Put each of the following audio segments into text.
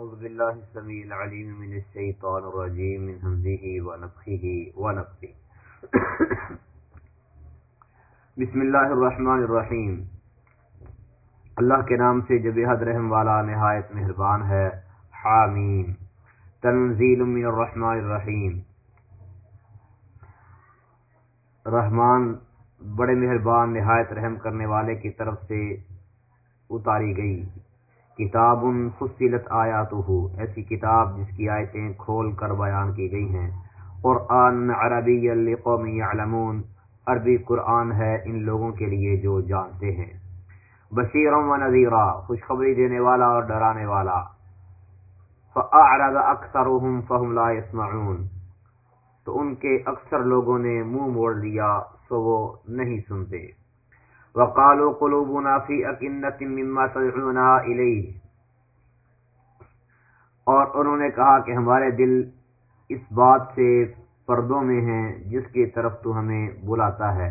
أعوذ بالله السميع العليم من الشيطان الرجيم، من همزه ونفخه ونفخه. بسم اللہ الرحمن الرحیم اللہ کے نام سے جو بے حد رحم والا نہایت مہربان ہے، حامیم. تنزیل من الرحمن الرحیم. رحمان بڑے مہربان، نہایت رحم کرنے والے کی طرف سے اتاری گئی۔ کتاب فصلت آیات ہو ایسی کتاب جس کی آیتیں کھول کر بیان کی گئی ہیں۔ قرآن عربی قوم علمون عربی قرآن ہے ان لوگوں کے لیے جو جانتے ہیں۔ بشیر و نذیرہ خوشخبری دینے والا اور ڈرانے والا۔ فأعرض اکثرهم فهم لا يسمعون تو ان کے اکثر لوگوں نے منہ مو موڑ لیا، سو وہ نہیں سنتے۔ وقالوا قلوبنا في اكنه مما تدعونا اليه اور انہوں نے کہا کہ ہمارے دل اس بات سے پردوں میں ہیں جس کی طرف تو ہمیں بلاتا ہے۔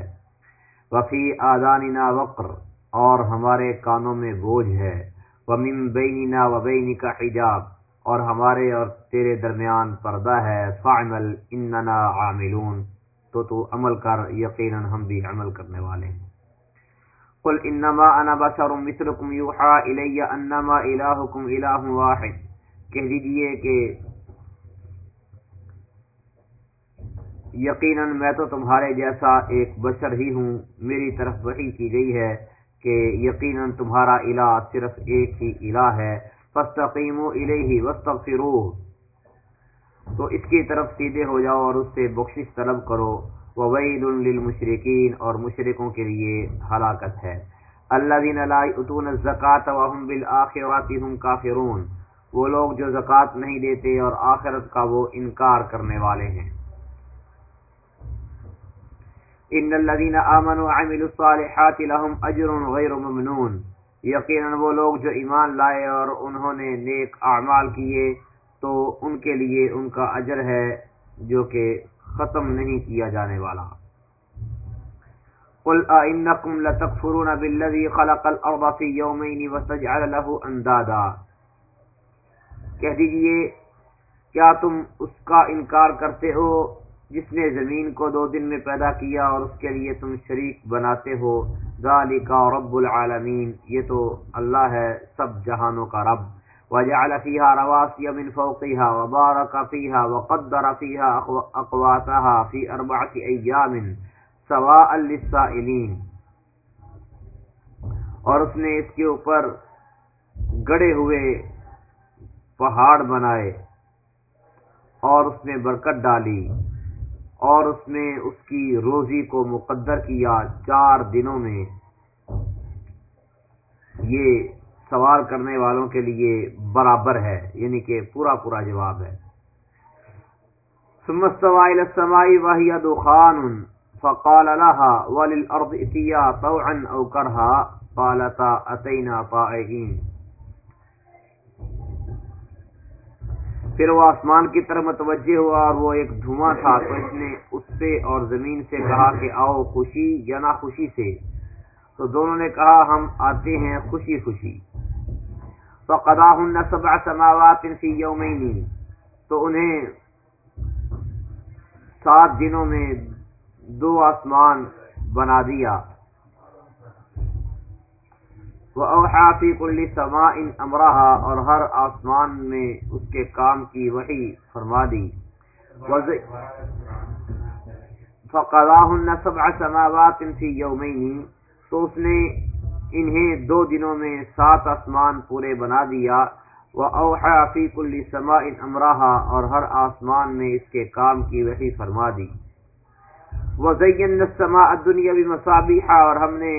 وفی آداننا وقر، اور ہمارے کانوں میں بوجھ ہے۔ ومن بیننا وبینک حجاب، اور ہمارے اور تیرے درمیان پردہ ہے۔ فعمل اننا عاملون، تو تو عمل کر، یقینا ہم بھی عمل کرنے والے ہیں۔ قل انما انا بشر مثلكم يوحى الي انما الهكم اله واحد. کہہ دیجیے کہ یقینا میں تو تمہارے جیسا ایک بشر ہی ہوں. میری طرف وحی کی گئی ہے کہ یقینا تمہارا الہ صرف ایک ہی الہ ہے. فاستقیموا الیہ واستغفروه تو اس کی طرف سیدھے ہو جاؤ اور اس سے بخشش طلب کرو. وویل للمشرکین اور مشرکوں کے لیے ہلاکت ہے۔ الذين لا يؤتون الزکات وهم بالآخرات هم کافرون وہ لوگ جو زکات نہیں دیتے اور آخرت کا وہ انکار کرنے والے ہیں۔ ان الذين امنوا وعملوا الصالحات لهم اجر غیر ممنون۔ یقینا وہ لوگ جو ایمان لائے اور انہوں نے نیک اعمال کیے، تو ان کے لیے ان کا اجر ہے جو کہ ختم نہیں کیا جانے والا۔ قل ائنکم لتکفرون بالذی خلق الارض فی یومین وتجعل له اندادا کہہ دیجیے، کیا تم اس کا انکار کرتے ہو جس نے زمین کو دو دن میں پیدا کیا اور اس کے لیے تم شریک بناتے ہو؟ ذالک رب العالمین، یہ تو اللہ ہے، سب جہانوں کا رب۔ وجعل فيها رواسي من فوقها وبارك فيها وقدر فيها اقواتها في اربعه ايام سواء للسائلين۔ اور اس نے اس کے اوپر گڑے ہوئے پہاڑ بنائے اور اس میں برکت ڈالی اور اس میں اس کی روزی کو مقدر کیا۔ چار دنوں میں یہ سوال کرنے والوں کے لیے برابر ہے یعنی کہ پورا پورا جواب ہے۔ السماء وهي دخان، فقال لها وللارض اتيا طوعا او كرها؟ قالتا اتينا طائعين. پھر وہ آسمان کی طرف متوجہ ہوا اور وہ ایک دھواں تھا، تو اس نے اس سے اور زمین سے کہا کہ آؤ خوشی یا نہ خوشی سے۔ تو دونوں نے کہا ہم آتے ہیں خوشی خوشی۔ فقضاهن سبع سماوات في يومين تو انہیں سات دنوں میں دو آسمان بنا دیا. وَأَوْحَا فِي كُلِّ سَمَاءٍ أَمْرَهَا اور ہر آسمان میں اس کے کام کی وحی فرما دی. فَقَضَاهُنَّ سَبْعَ سَمَاوَاتٍ فِي يَوْمَيْنِ تو اس نے انہیں دو دنوں میں سات آسمان پورے بنا دیا۔ وہ اوحا فی کل سما ان امراحا اور ہر آسمان میں اس کے کام کی وحی فرما دی۔ وہ زین سما دنیا بھی مسابیحا اور ہم نے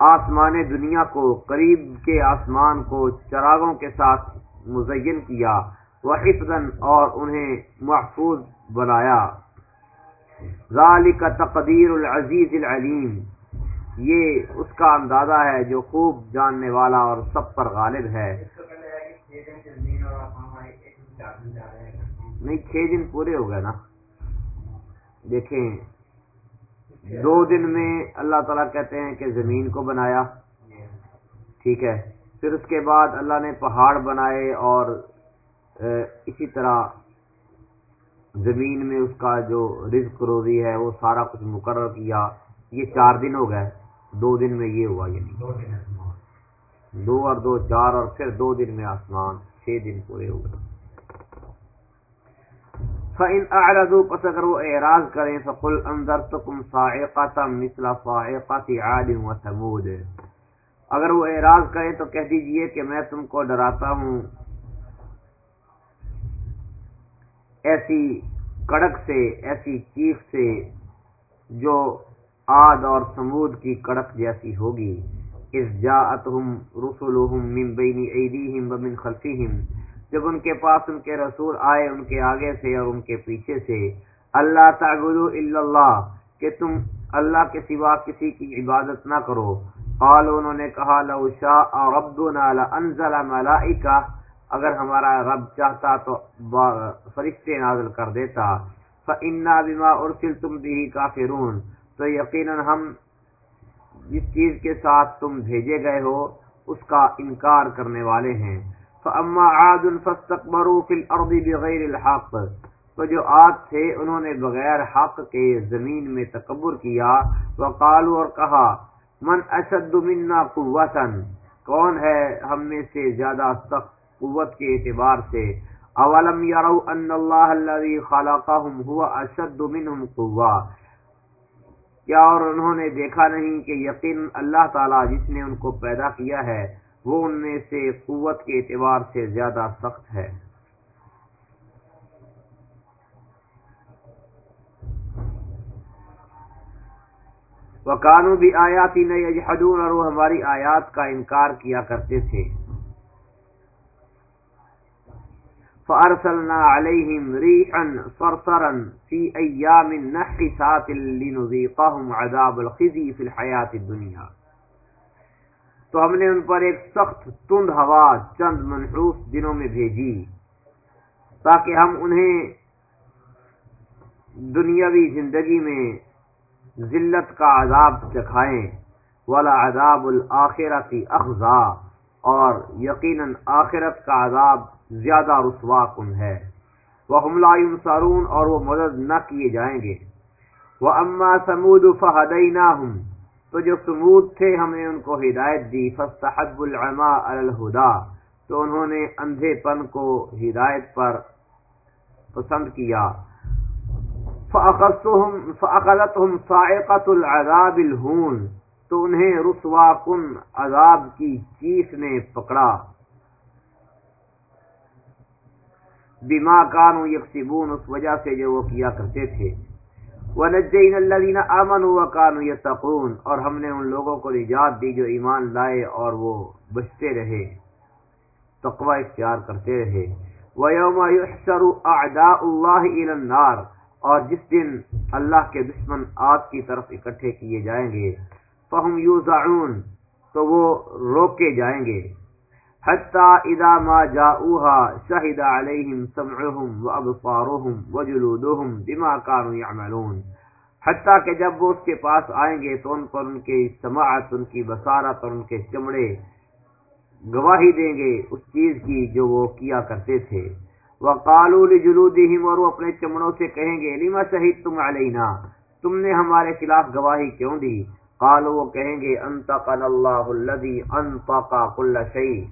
آسمان دنیا کو قریب کے آسمان کو چراغوں کے ساتھ مزین کیا وہ اور انہیں محفوظ بنایا۔ ذالک تقدیر العزیز العلیم یہ اس کا اندازہ ہے جو خوب جاننے والا اور سب پر غالب ہے۔ نہیں، چھ دن پورے ہو گئے نا۔ دیکھیں، دو دن میں اللہ تعالیٰ کہتے ہیں کہ زمین کو بنایا۔ ٹھیک ہے۔ پھر اس کے بعد اللہ نے پہاڑ بنائے اور اسی طرح زمین میں اس کا جو رزق روزی ہے، وہ سارا کچھ مقرر کیا۔ یہ چار دن ہو گئے دو دن میں یہ ہوا یعنی۔ دو اور دو چار اور پھر دو دن میں آسمان چھ دن پورے ہو گئے۔ فَإِنْ أَعْرَضُوا پس اگر وہ اعراض کریں فَقُلْ أَنذَرْتُكُمْ صَاعِقَةً مِثْلَ صَاعِقَةِ عَادٍ وَثَمُودٍ۔ اگر وہ اعراض کریں تو کہہ دیجیے کہ میں تم کو ڈراتا ہوں۔ ایسی کڑک سے ایسی چیخ سے جو آد اور سمود کی کڑک جیسی ہوگی۔ اس جاءتهم رسلهم من بین ایدیہم ومن خلفہم۔ جب ان کے پاس ان کے رسول آئے ان کے آگے سے اور ان کے پیچھے سے، اللہ تعبدو الا اللہ، کہ تم اللہ کے سوا کسی کی عبادت نہ کرو۔ قالوا، انہوں نے کہا، لو شاء ربنا لانزل ملائکہ۔ اگر ہمارا رب چاہتا تو فرشتے نازل کر دیتا۔ فانا بما ارسلتم به کافرون۔ تو یقینا ہم جس چیز کے ساتھ تم بھیجے گئے ہو، اس کا انکار کرنے والے ہیں۔ فاما عاد فاستكبروا في الارض بغير الحق۔ تو جو عاد تھے، انہوں نے بغیر حق کے زمین میں تکبر کیا۔ وقالوا اور کہا، من اشد منا قوتا؟ کون ہے ہم میں سے زیادہ سخت قوت کے اعتبار سے؟ اولم يروا ان الله الذي خلقهم هو اشد منهم قوه کیا اور انہوں نے دیکھا نہیں کہ یقین اللہ تعالی جس نے ان کو پیدا کیا ہے، وہ ان میں سے قوت کے اعتبار سے زیادہ سخت ہے۔ وہ کانو بھی آیاتی نئی اور وہ ہماری آیات کا انکار کیا کرتے تھے۔ فارسلنا علیہم ریحا صرصرا فی ایام نحسات لنذیقہم عذاب الخزی فی الحیات الدنیا تو ہم نے ان پر ایک سخت تند ہوا، چند منحوس دنوں میں بھیجی تاکہ ہم انہیں دنیاوی زندگی میں ذلت کا عذاب چکھائیں والا عذاب الآخرتی اخذا اور یقیناً آخرت کا عذاب زیادہ رسوا کن ہے۔ وہ حملہ سارون اور وہ مدد نہ کیے جائیں گے۔ وہ اما سمود فہدینہ تو جو سمود تھے ہم نے ان کو ہدایت دی۔ فستحب العما الہدا تو انہوں نے اندھے پن کو ہدایت پر پسند کیا۔ فَأَخَذَتْهُمْ صَاعِقَةُ الْعَذَابِ الْهُونَ۔ تو انہیں رسوا کن عذاب کی چیخ نے پکڑا۔ بما کانوا یکسبون، اس وجہ سے جو وہ کیا کرتے تھے۔ ونجین الذین آمنوا وکانوا یتقون اور ہم نے ان لوگوں کو نجات دی جو ایمان لائے اور وہ بچتے رہے۔ تقوی اختیار کرتے رہے۔ ویوم یحشر اعداء اللہ الى النار۔ اور جس دن اللہ کے دشمن آگ کی طرف اکٹھے کیے جائیں گے۔ فہم یوزعون، تو وہ روکے جائیں گے۔ حتی اذا ما جاؤوها شہد علیہم سمعهم وابصارهم وجلودهم بما كانوا يعملون حتی کہ جب وہ اس کے پاس آئیں گے تو ان پر ان کے سماعت، ان کی بصارت اور ان کے چمڑے گواہی دیں گے اس چیز کی جو وہ کیا کرتے تھے۔ وقالوا لجلودهم اور وہ اپنے چمڑوں سے کہیں گے لما شہدتم علینا؟ تم نے ہمارے خلاف گواہی کیوں دی؟ قالوا وہ کہیں گے، انتقن اللہ الذي انطق كل شيء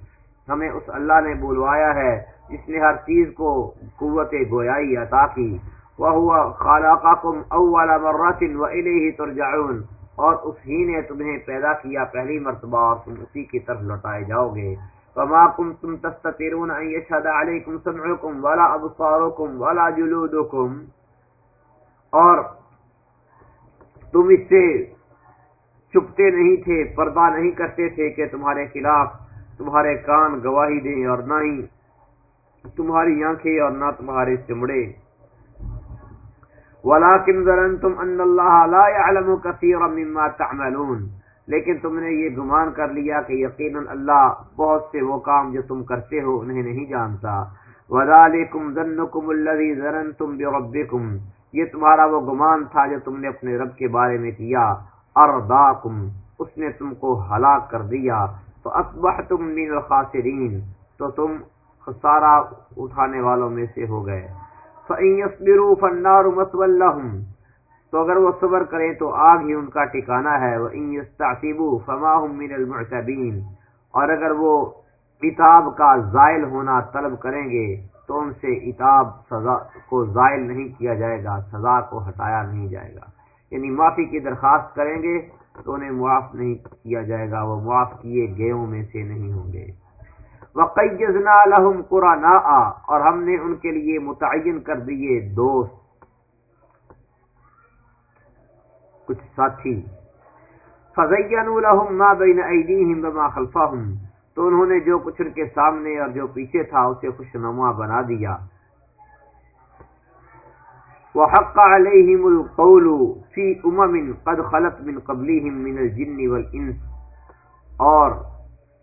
ہمیں اس اللہ نے بلوایا ہے، جس نے ہر چیز کو قوت گویائی عطا کی۔ وہ خالقکم اول مرۃ والیہ ترجعون۔ اور اس ہی نے تمہیں پیدا کیا پہلی مرتبہ اور تم اسی کی طرف لوٹائے جاؤ گے۔ فما کنتم تستترون ان يشهد عليكم سمعكم ولا ابصاركم ولا جلودكم اور تم اس سے چھپتے نہیں تھے، پردہ نہیں کرتے تھے کہ تمہارے خلاف تمہارے کان گواہی دیں اور نہ ہی تمہاری آنکھیں اور نہ تمہارے چمڑے۔ لیکن تم نے یہ گمان کر لیا کہ یقینا اللہ بہت سے وہ کام جو تم کرتے ہو انہیں نہیں جانتا۔ وذالکم ظنکم الذی ظننتم یہ تمہارا وہ گمان تھا جو تم نے اپنے رب کے بارے میں کیا۔ ارداکم اس نے تم کو ہلاک کر دیا تو اصبح تم من الخاسرین، تو تم خسارہ اٹھانے والوں میں سے ہو گئے۔ فَإِن يَصْبِرُوا فَالنَّارُ مَثْوًى لَهُمْ، تو اگر وہ صبر کریں تو آگ ہی ان کا ٹھکانہ ہے۔ وَإِن يَسْتَعْتِبُوا فَمَا هُم مِّنَ الْمُعْتَبِينَ۔ اور اگر وہ اتاب کا زائل ہونا طلب کریں گے، تو ان سے اتاب سزا کو زائل نہیں کیا جائے گا، سزا کو ہٹایا نہیں جائے گا۔ یعنی معافی کی درخواست کریں گے تو انہیں معاف نہیں کیا جائے گا، وہ معاف کیے گیوں میں سے نہیں ہوں گے۔ وقیزنا لهم قرناء، اور ہم نے ان کے لیے متعین کر دیے دوست۔ کچھ ساتھی۔ فزینوا لهم ما بین ایدیہم وما خلفہم تو انہوں نے جو کچھ ان کے سامنے اور جو پیچھے تھا، اسے خوشنما بنا دیا۔ وحق علیہم القول فی امم قد خلت من قبلہم من الجن والانس اور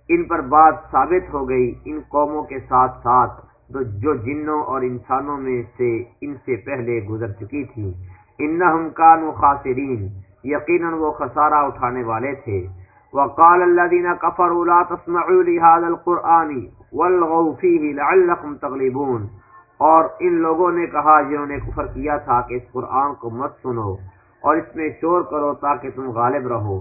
ان پر بات ثابت ہو گئی ان قوموں کے ساتھ ساتھ جو جنوں اور انسانوں میں سے ان سے پہلے گزر چکی تھی۔ انہم کانوا خاسرین، یقیناً وہ خسارہ اٹھانے والے تھے۔ وقال الذين كفروا لا تسمعوا لهذا القرآن والغوا فيه لعلكم تغلبون۔ اور ان لوگوں نے کہا جنہوں نے کفر کیا تھا کہ اس قرآن کو مت سنو اور اس میں شور کرو تاکہ تم غالب رہو۔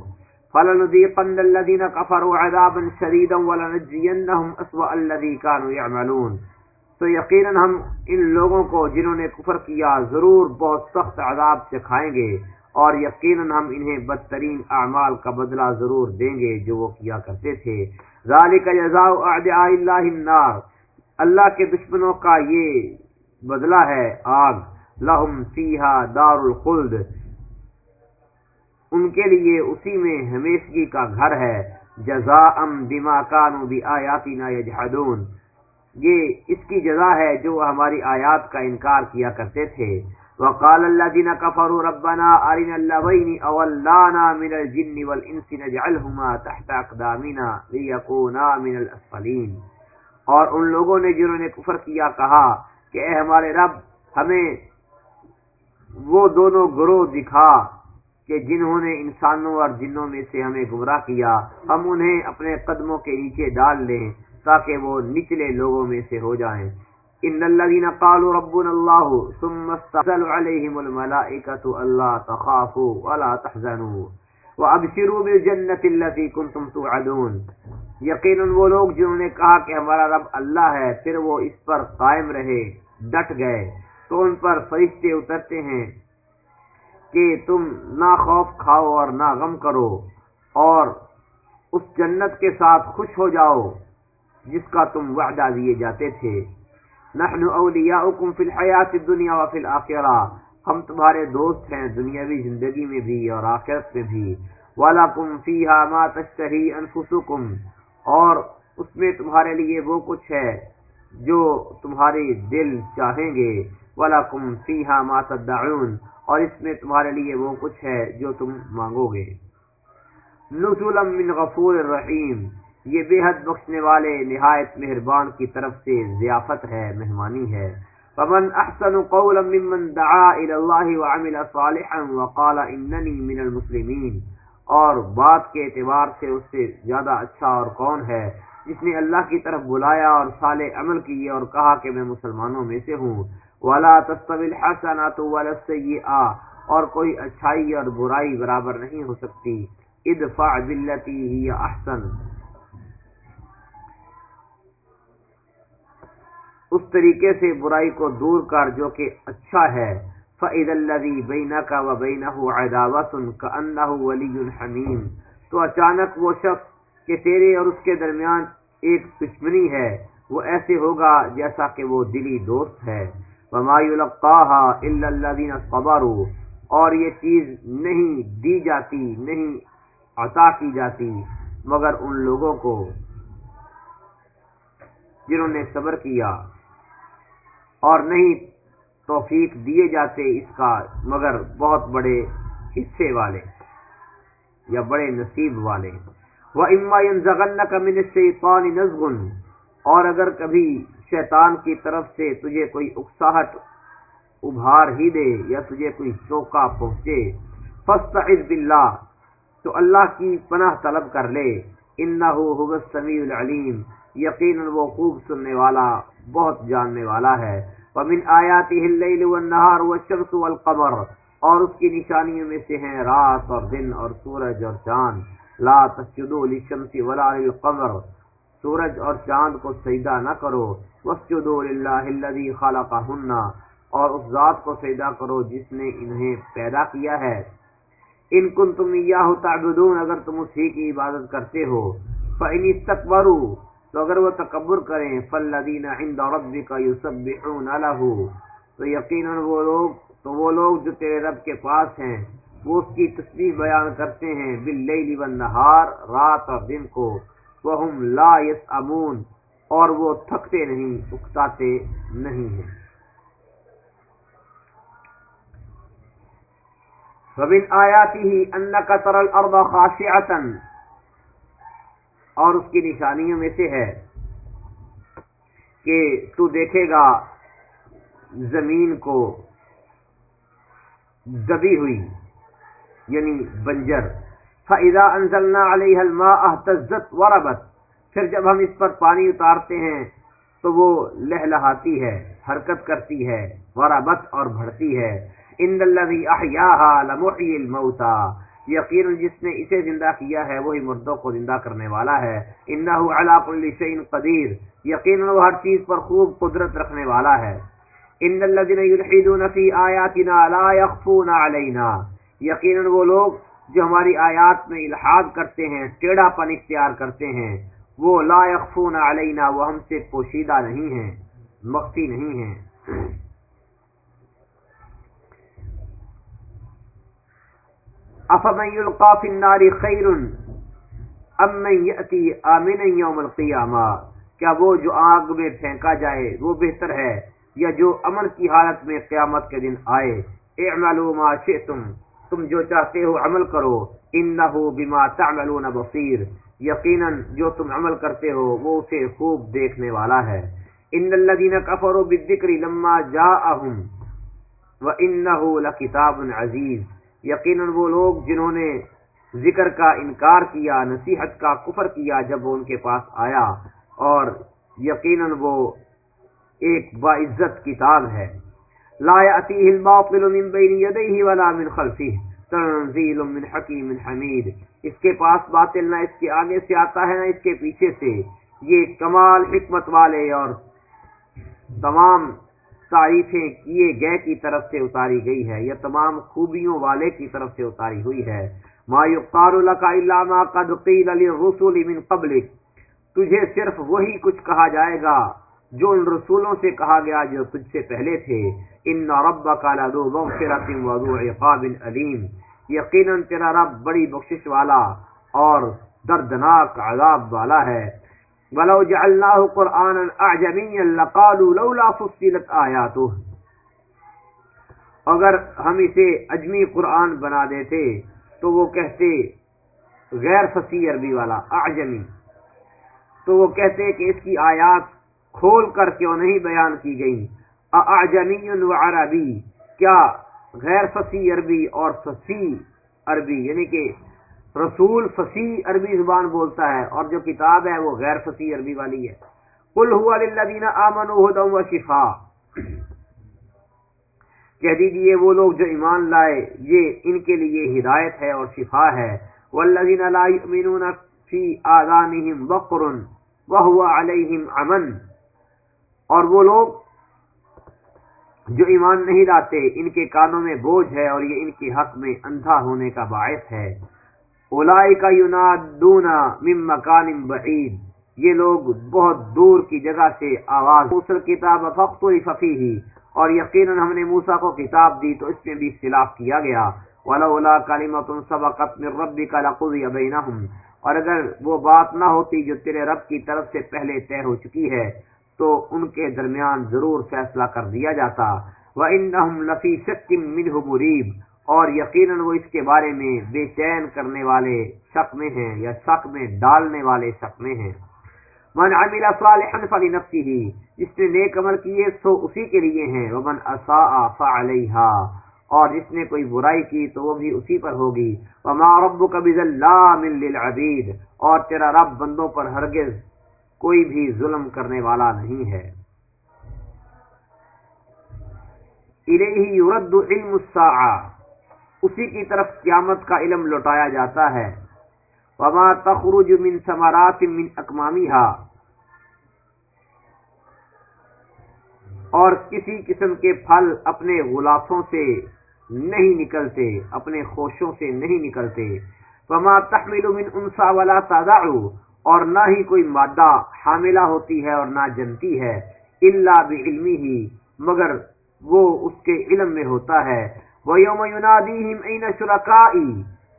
فلنذيقن الذين كفروا عذابا شديدا ولنجزينهم اسوأ الذي كانوا يعملون۔ تو یقینا ہم ان لوگوں کو جنہوں نے کفر کیا ضرور بہت سخت عذاب سے کھائیں گے اور یقینا ہم انہیں بدترین اعمال کا بدلہ ضرور دیں گے جو وہ کیا کرتے تھے۔ ذالک جزاء اعداء اللہ النار۔ اللہ کے دشمنوں کا یہ بدلہ ہے آگ۔ لہم فیہا دار الخلد ان کے لیے اسی میں ہمیشگی کا گھر ہے۔ جزا ام بما کانو بی آیاتنا یجحدون۔ یہ اس کی جزا ہے جو ہماری آیات کا انکار کیا کرتے تھے۔ وقال الذين كفروا ربنا ارنا اللذين اولانا من الجن والانس نجعلهما تحت اقدامنا ليكونا من الاسفلين اور ان لوگوں نے جنہوں نے کفر کیا کہا کہ اے ہمارے رب، ہمیں وہ دونوں گروہ دکھا کہ جنہوں نے انسانوں اور جنوں میں سے ہمیں گمراہ کیا، ہم انہیں اپنے قدموں کے نیچے ڈال لیں تاکہ وہ نچلے لوگوں میں سے ہو جائیں۔ ان الذين قالوا ربنا الله ثم استنزل عليهم الملائكه الا تخافوا ولا تحزنوا وابشروا بالجنه التي كنتم توعدون۔ یقینا وہ لوگ جنہوں نے کہا کہ ہمارا رب اللہ ہے، پھر وہ اس پر قائم رہے، ڈٹ گئے۔ تو ان پر فرشتے اترتے ہیں کہ تم نہ خوف کھاؤ اور نہ غم کرو اور اس جنت کے ساتھ خوش ہو جاؤ جس کا تم وعدہ دیے جاتے تھے۔ نحن اولیاؤکم فی الحیات الدنیا و فی الاخرہ۔ ہم تمہارے دوست ہیں دنیاوی زندگی میں بھی اور آخرت میں بھی۔ وَلَكُمْ فِيهَا مَا تَشْتَهِي أَنفُسُكُمْ۔ اور اس میں تمہارے لیے وہ کچھ ہے جو تمہاری دل چاہیں گے۔ وَلَكُمْ فِيهَا مَا تَدَّعُونَ، اور اس میں تمہارے لیے وہ کچھ ہے جو تم مانگو گے۔ نزلا من غفور الرحیم یہ بے حد بخشنے والے نہایت مہربان کی طرف سے ضیافت ہے، مہمانی ہے۔ فمن احسن قولا ممن دعا الى الله وعمل صالحا وقال انني من المسلمین اور بات کے اعتبار سے اس سے زیادہ اچھا اور کون ہے؟ جس نے اللہ کی طرف بلایا اور صالح عمل کیے اور کہا کہ میں مسلمانوں میں سے ہوں۔ ولا تستوی الحسنات ولا السیئات اور کوئی اچھائی اور برائی برابر نہیں ہو سکتی۔ ادفع بالتي هي احسن اس طریقے سے برائی کو دور کر جو کہ اچھا ہے۔ فعید الدی بینا کا و بینا کا انہ ولی الحمیم تو اچانک وہ شخص کہ تیرے اور اس کے درمیان ایک دشمنی ہے، وہ ایسے ہوگا جیسا کہ وہ دلی دوست ہے۔ صبروا۔ اور یہ چیز نہیں دی جاتی، نہیں عطا کی جاتی، مگر ان لوگوں کو جنہوں نے صبر کیا۔ اور نہیں توفیق دیے جاتے اس کا، مگر بہت بڑے حصے والے یا بڑے نصیب والے وہ اما زغن کا من شیطان نزغن اور اگر کبھی شیطان کی طرف سے تجھے کوئی اکساہٹ ابھار ہی دے یا تجھے کوئی چوکا پہنچے فسٹ باللہ، تو اللہ کی پناہ طلب کر لے۔ هو السمیع العلیم یقینا وہ خوب سننے والا، بہت جاننے والا ہے۔ ومن آیاته الليل والنهار والشمس والقمر، اور اس کی نشانیوں میں سے ہیں رات اور دن اور سورج اور چاند۔ لا تسجدوا للشمس ولا للقمر۔ سورج اور چاند کو سجدہ نہ کرو۔ واسجدوا للہ الذي خلقهن اور اس ذات کو سجدہ کرو جس نے انہیں پیدا کیا ہے۔ ان کن تم یا تعبدون، اگر تم اسی کی عبادت کرتے ہو۔ فَإِنِ اسْتَكْبَرُوا تو اگر وہ تکبر کریں، فَالَّذِينَ عِنْدَ رَبِّكَ يُسَبِّحُونَ لَهُ، تو یقیناً وہ لوگ، تو وہ لوگ جو تیرے رب کے پاس ہیں، وہ اس کی تسبیح بیان کرتے ہیں باللیل والنہار رات اور دن کو، وَهُمْ لَا يَسْأَمُونَ، اور وہ تھکتے نہیں اکتاتے نہیں ہیں۔ ومن آیاته انك ترى الارض خاشعه اور اس کی نشانیوں میں سے ہے کہ تو دیکھے گا زمین کو دبی ہوئی یعنی بنجر۔ فَإِذَا أَنزَلْنَا عَلَيْهَا الْمَاءَ اهْتَزَّتْ وَرَبَتْ۔ پھر جب ہم اس پر پانی اتارتے ہیں، تو وہ لہلہاتی ہے، حرکت کرتی ہے، وربت اور بڑھتی ہے۔ ان الذي احياها لمحيي الموتى۔ یقینا جس نے اسے زندہ کیا ہے، وہی مردوں کو زندہ کرنے والا ہے۔ انه على كل وہ ہر چیز پر خوب قدرت رکھنے والا ہے۔ ان الذين يلحدون في اياتنا لا يخفون علينا یقینا وہ لوگ جو ہماری آیات میں الحاد کرتے ہیں، ٹیڑھا پن اختیار کرتے ہیں، وہ لا يخفون علينا وہ ہم سے پوشیدہ نہیں ہیں، مخفی نہیں ہیں۔ افمن یلقا فی النار خیر ام من یأتی آمنا یوم القیامہ کیا وہ جو آگ میں پھینکا جائے وہ بہتر ہے یا جو امن کی حالت میں قیامت کے دن آئے؟ اعملوا ما شئتم، تم جو چاہتے ہو عمل کرو انہو بما تعملون بصیر یقینا جو تم عمل کرتے ہو وہ اسے خوب دیکھنے والا ہے۔ ان الذين كفروا بالذكر لما جاءهم وانه لكتاب عزيز۔ یقیناً وہ لوگ جنہوں نے ذکر کا انکار کیا، نصیحت کا کفر کیا جب وہ ان کے پاس آیا، اور یقیناً وہ ایک باعزت کتاب ہے۔ لا يأتيه الباطل من بين يديه ولا من خلفه تنزيل من حكيم حميد اس کے پاس باطل نہ اس کے آگے سے آتا ہے، نہ اس کے پیچھے سے۔ یہ کمال حکمت والے اور تمام تعریفیں کیے گئے کی طرف سے اتاری گئی ہے۔ یا تمام خوبیوں والے کی طرف سے اتاری ہوئی ہے۔ ما یقال لك الا ما قد قيل للرسل من قبلك۔ تجھے صرف وہی کچھ کہا جائے گا جو ان رسولوں سے کہا گیا جو تجھ سے پہلے تھے۔ ان ربك لذو مغفرة وذو عقاب الیم یقینا تیرا رب بڑی بخشش والا اور دردناک عذاب والا ہے۔ ولو جعلناه قرانا اعجميا لقالوا لولا فصلت اياته اگر ہم اسے اجمی قرآن بنا دیتے تو وہ کہتے غیر فصیح عربی والا، اعجمی۔ تو وہ کہتے کہ اس کی آیات کھول کر کیوں نہیں بیان کی گئی اعجمی و عربی۔ کیا غیر فصیح عربی اور فصیح عربی یعنی کہ رسول فصیح عربی زبان بولتا ہے اور جو کتاب ہے وہ غیر فصیح عربی والی ہے۔ کل ہوا للذین آمنوا هدى وشفاء کہہ دیجیے وہ لوگ جو ایمان لائے، یہ ان کے لیے ہدایت ہے اور شفا ہے۔ والذین لا یؤمنون فی آذانہم وقر وهو علیہم عمن اور وہ لوگ جو ایمان نہیں لاتے، ان کے کانوں میں بوجھ ہے اور یہ ان کے حق میں اندھا ہونے کا باعث ہے۔ کا یونادون من مکان بعید۔ یہ لوگ بہت دور کی جگہ سے آواز موسل کتاب فخر ففیہ اور یقیناً ہم نے موسا کو کتاب دی تو اس میں بھی اختلاف کیا گیا۔ ولولا کلمت سبقت من ربک لقضی بینہم۔ اور اگر وہ بات نہ ہوتی جو تیرے رب کی طرف سے پہلے طے ہو چکی ہے، تو ان کے درمیان ضرور فیصلہ کر دیا جاتا۔ وَإِنَّهُمْ لَفِي شَكٍّ مِّنْهُ مُرِيبٍ۔ اور یقیناً وہ اس کے بارے میں بے چین کرنے والے شک میں ہیں یا شک میں ڈالنے والے شک میں ہیں۔ من عمل صالحا فلنفسه ہی جس نے نیک عمل کیے سو اسی کے لیے ہیں۔ ومن اساء فعليها اور جس نے کوئی برائی کی تو وہ بھی اسی پر ہوگی۔ وما ربك بظلام للعبید، اور تیرا رب بندوں پر ہرگز کوئی بھی ظلم کرنے والا نہیں ہے۔ الیہ یرد علم الساعہ اسی کی طرف قیامت کا علم لوٹایا جاتا ہے۔ وما تخرج من ثمرات من اکمامها اور کسی قسم کے پھل اپنے غلافوں سے نہیں نکلتے، اپنے خوشوں سے نہیں نکلتے۔ وما تحمل من انسا ولا تضع۔ اور نہ ہی کوئی مادہ حاملہ ہوتی ہے اور نہ جنتی ہے الا بعلمه۔ ہی مگر وہ اس کے علم میں ہوتا ہے۔ وہ یوم يناديهم اين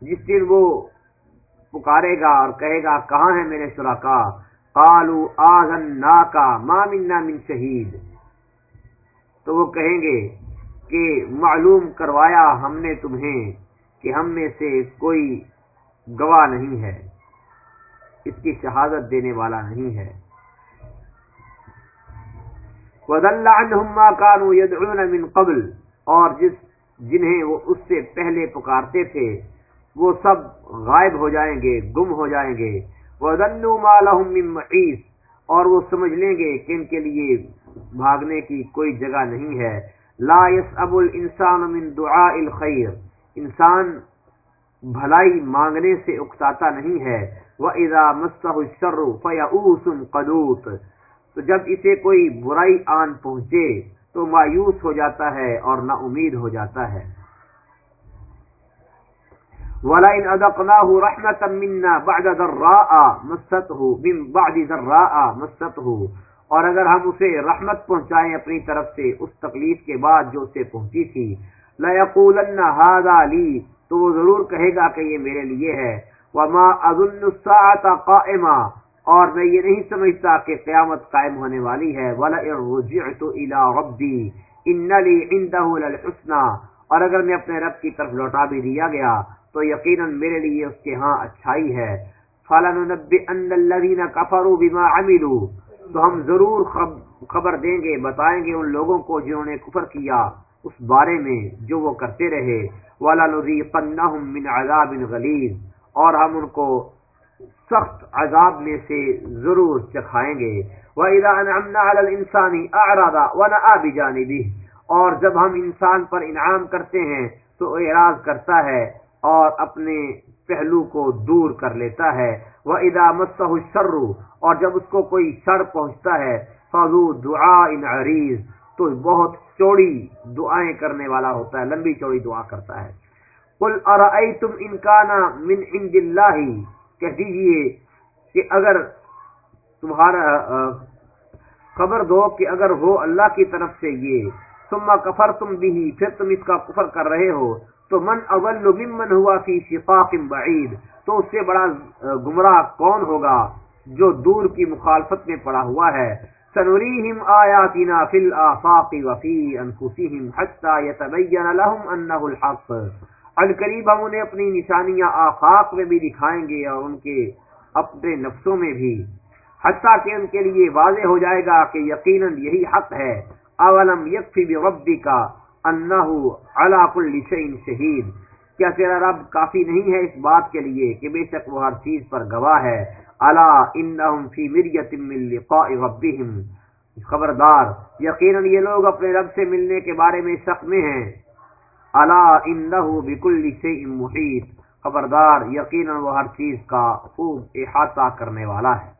جس دن وہ پکارے گا اور کہے گا، کہاں ہے میرے شرکا قالوا آذناك ما منا من شہید۔ تو وہ کہیں گے کہ، معلوم کروایا ہم نے تمہیں کہ ہم میں سے کوئی گواہ نہیں ہے۔ اس کی شہادت دینے والا نہیں ہے۔ وَذَلَّ عَنْهُمْ مَا كَانُوا يَدْعُونَ مِن قَبْلِ۔ اور جس جنہیں وہ اس سے پہلے پکارتے تھے، وہ سب غائب ہو جائیں گے، گم ہو جائیں گے۔ وَذَنُّوا لَهُم اور وہ سمجھ لیں گے کہ ان کے لیے بھاگنے کی کوئی جگہ نہیں ہے۔ لا یس اب الانسان من دعاء الخیر انسان بھلائی مانگنے سے اکتاتا نہیں ہے۔ وہ ادا مستح قدوت تو جب اسے کوئی برائی آن پہنچے تو مایوس ہو جاتا ہے اور نا امید ہو جاتا ہے۔ وَلَئِنْ أَذَقْنَاهُ رَحْمَةً مِنَّا بَعْدَ ذَرَّاءَ مَسَّتْهُ، مِنْ بَعْدِ ذَرَّاءَ مَسَّتْهُ۔ اور اگر ہم اسے رحمت پہنچائیں اپنی طرف سے، اس تکلیف کے بعد جو اسے پہنچی تھی، لَيَقُولَنَّ هَذَا لِي، تو وہ ضرور کہے گا کہ یہ میرے لیے ہے۔ وَمَا أَظُنُّ السَّاعَةَ قَائِمًا۔ اور میں یہ نہیں سمجھتا کہ قیامت قائم ہونے والی ہے۔ وَلَئِن اور اگر میں اپنے رب کی طرف لوٹا بھی دیا گیا، تو یقیناً میرے لیے اس کے ہاں اچھائی ہے۔ فَلَنُنَبِّئَنَّ الَّذِينَ كَفَرُوا بِمَا عَمِلُوا۔ تو ہم ضرور خبر دیں گے، بتائیں گے ان لوگوں کو جنہوں نے کفر کیا اس بارے میں جو وہ کرتے رہے۔ والا من عذاب غلیظ اور ہم ان کو سخت عذاب میں سے ضرور چکھائیں گے۔ وَإِذَا أَنْعَمْنَا عَلَى الْإِنسَانِ أَعْرَضَ وَنَآ بِجَانِبِهِ۔ اور جب ہم انسان پر انعام کرتے ہیں، تو اعراض کرتا ہے اور اپنے پہلو کو دور کر لیتا ہے۔ وہ ادا مسح شرو اور جب اس کو کوئی شر پہنچتا ہے فضو دعا ان تو بہت چوڑی دعائیں کرنے والا ہوتا ہے، لمبی چوڑی دعا کرتا ہے۔ قل ارأيتم ان كان من عند الله کہہ دیجیے کہ اگر تمہارا خبر دو کہ اگر ہو اللہ کی طرف سے یہ، ثم کفرتم به پھر تم اس کا کفر کر رہے ہو، تو من اول ممن ہوا فی شقاق بعید، تو اس سے بڑا گمراہ کون ہوگا جو دور کی مخالفت میں پڑا ہوا ہے؟ سنوریہم آیاتنا فی الافاق وفی انفسہم حتی یتبین لهم انہ الحق۔ ان قریب ہم انہیں اپنی نشانیاں آفاق میں بھی دکھائیں گے اور ان کے اپنے نفسوں میں بھی۔ حتیٰ کہ ان کے لیے واضح ہو جائے گا کہ یقیناً یہی حق ہے۔ اولم یکفی بربک انہو علا کل شئین شہید۔ کیا تیرا رب کافی نہیں ہے اس بات کے لیے کہ بے شک وہ ہر چیز پر گواہ ہے۔ الا انہم فی مریت من لقاء ربهم خبردار، یقینا یہ لوگ اپنے رب سے ملنے کے بارے میں شک میں ہیں۔ الا انه بكل شيء محیط، خبردار، یقینا وہ ہر چیز کا خوب احاطہ کرنے والا ہے۔